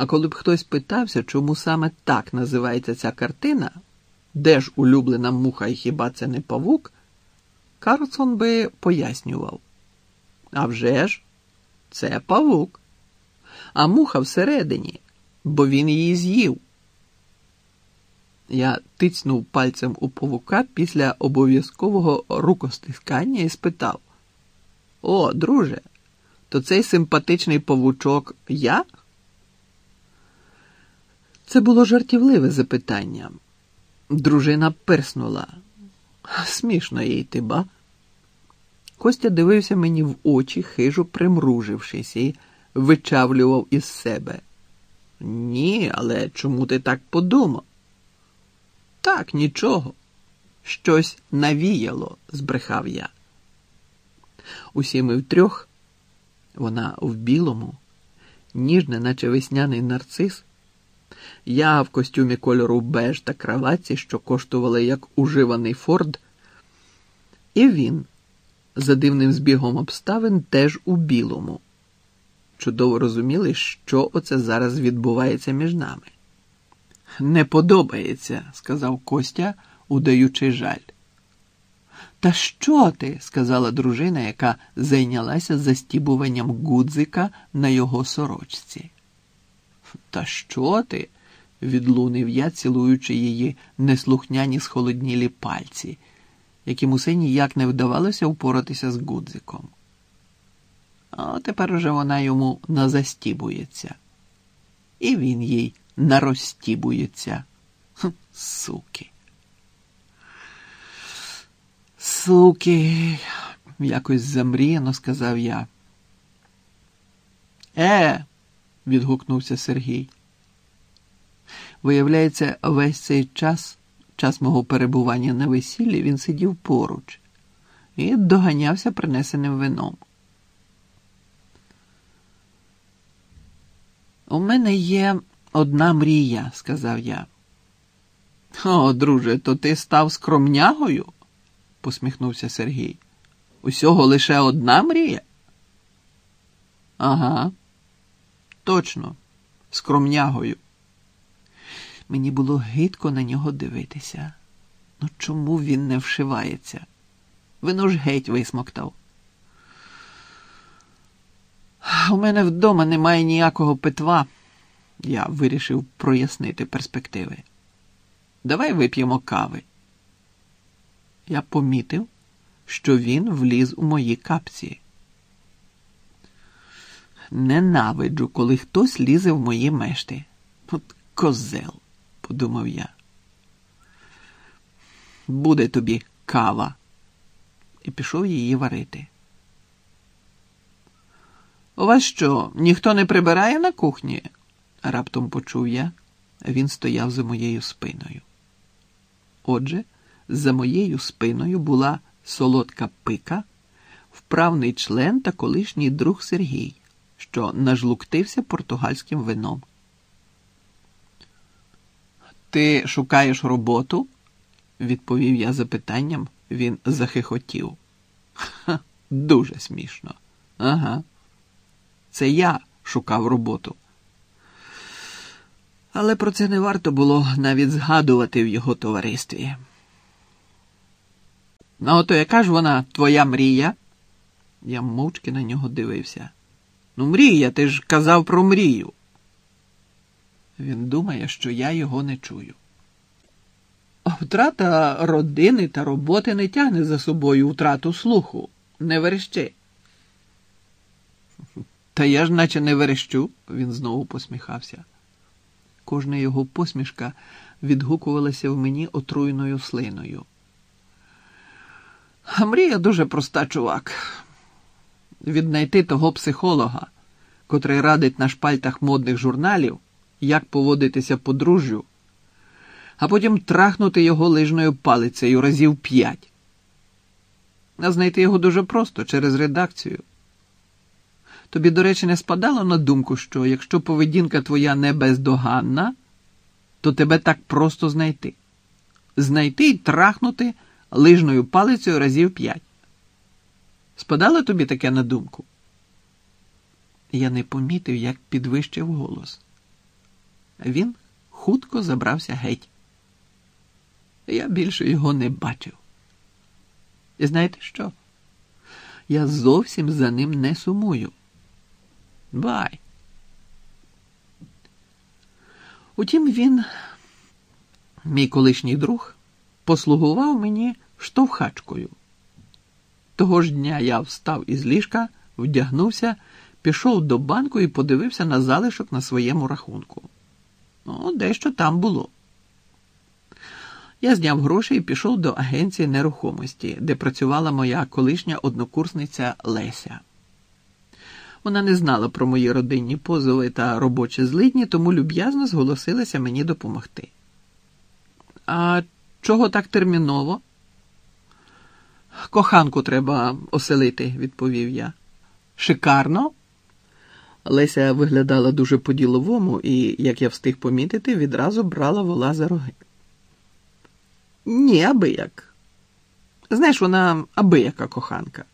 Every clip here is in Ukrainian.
А коли б хтось питався, чому саме так називається ця картина, де ж улюблена муха і хіба це не павук, Карлсон би пояснював. А вже ж, це павук, а муха всередині, бо він її з'їв. Я тицнув пальцем у павука після обов'язкового рукостискання і спитав: О, друже, то цей симпатичний павучок я? Це було жартівливе запитання. Дружина перснула. Смішно їй ти, ба? Костя дивився мені в очі, хижо примружившись, і вичавлював із себе. Ні, але чому ти так подумав? Так, нічого. Щось навіяло, збрехав я. Усі ми втрьох, вона в білому, ніжне, наче весняний нарцис, я в костюмі кольору беж та краватці, що коштували як уживаний Форд, і він, за дивним збігом обставин, теж у білому. Чудово розуміли, що оце зараз відбувається між нами. Не подобається, сказав Костя, удаючи жаль. Та що ти? сказала дружина, яка зайнялася застібуванням гудзика на його сорочці. Та що ти? Відлунив я, цілуючи її неслухняні схолоднілі пальці, яким усе ніяк не вдавалося впоратися з гудзиком. А тепер уже вона йому назастібується, і він їй нарозстібується. Суки. Суки, якось замріяно сказав я. Е, відгукнувся Сергій. Виявляється, весь цей час, час мого перебування на весіллі, він сидів поруч і доганявся принесеним вином. У мене є одна мрія, сказав я. О, друже, то ти став скромнягою? посміхнувся Сергій. Усього лише одна мрія? Ага, точно, скромнягою. Мені було гидко на нього дивитися. Ну чому він не вшивається? Вино ж геть висмоктав. У мене вдома немає ніякого питва. Я вирішив прояснити перспективи. Давай вип'ємо кави. Я помітив, що він вліз у мої капці. Ненавиджу, коли хтось лізе в мої мешти. От козел, подумав я. Буде тобі кава. І пішов її варити. У вас що, ніхто не прибирає на кухні? раптом почув я. Він стояв за моєю спиною. Отже, за моєю спиною була солодка пика, вправний член та колишній друг Сергій, що нажлуктився португальським вином. Ти шукаєш роботу? відповів я запитанням, він захихотів. Ха, дуже смішно. Ага. Це я шукав роботу. Але про це не варто було навіть згадувати в його товаристві. Ну, ото яка ж вона твоя мрія? Я мовчки на нього дивився. Ну, мрія, ти ж казав про мрію. Він думає, що я його не чую. Втрата родини та роботи не тягне за собою втрату слуху. Не верещи. Та я ж наче не верещу, він знову посміхався. Кожна його посмішка відгукувалася в мені отруйною слиною. А мрія дуже проста, чувак. Віднайти того психолога, котрий радить на шпальтах модних журналів, як поводитися подружжю, а потім трахнути його лижною палицею разів п'ять. А знайти його дуже просто через редакцію. Тобі, до речі, не спадало на думку, що якщо поведінка твоя не бездоганна, то тебе так просто знайти. Знайти і трахнути лижною палицею разів п'ять. Спадало тобі таке на думку? Я не помітив, як підвищив голос. Він хутко забрався геть. Я більше його не бачив. І знаєте що? Я зовсім за ним не сумую. Бай. Утім, він, мій колишній друг, послугував мені штовхачкою. Того ж дня я встав із ліжка, вдягнувся, пішов до банку і подивився на залишок на своєму рахунку. Ну, дещо там було. Я зняв гроші і пішов до агенції нерухомості, де працювала моя колишня однокурсниця Леся. Вона не знала про мої родинні позови та робочі злидні, тому люб'язно зголосилася мені допомогти. А чого так терміново? Коханку треба оселити, відповів я. Шикарно. Леся виглядала дуже по-діловому і, як я встиг помітити, відразу брала вола за роги. Ні, аби як. Знаєш, вона абияка коханка.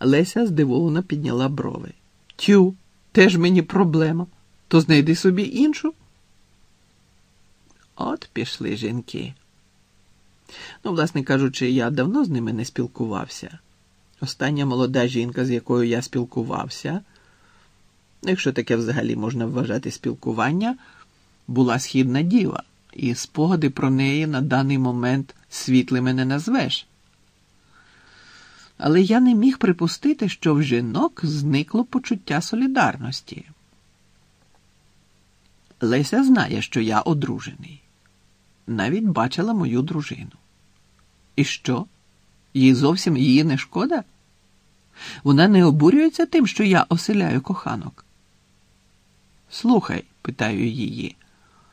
Леся здивовано підняла брови. Тю, теж мені проблема. То знайди собі іншу. От пішли жінки. Ну, власне кажучи, я давно з ними не спілкувався. Остання молода жінка, з якою я спілкувався, якщо таке взагалі можна вважати спілкування, була східна діва, і спогади про неї на даний момент світлими не назвеш. Але я не міг припустити, що в жінок зникло почуття солідарності. Леся знає, що я одружений, навіть бачила мою дружину. І що? Їй зовсім її не шкода? Вона не обурюється тим, що я оселяю коханок. Слухай, питаю її,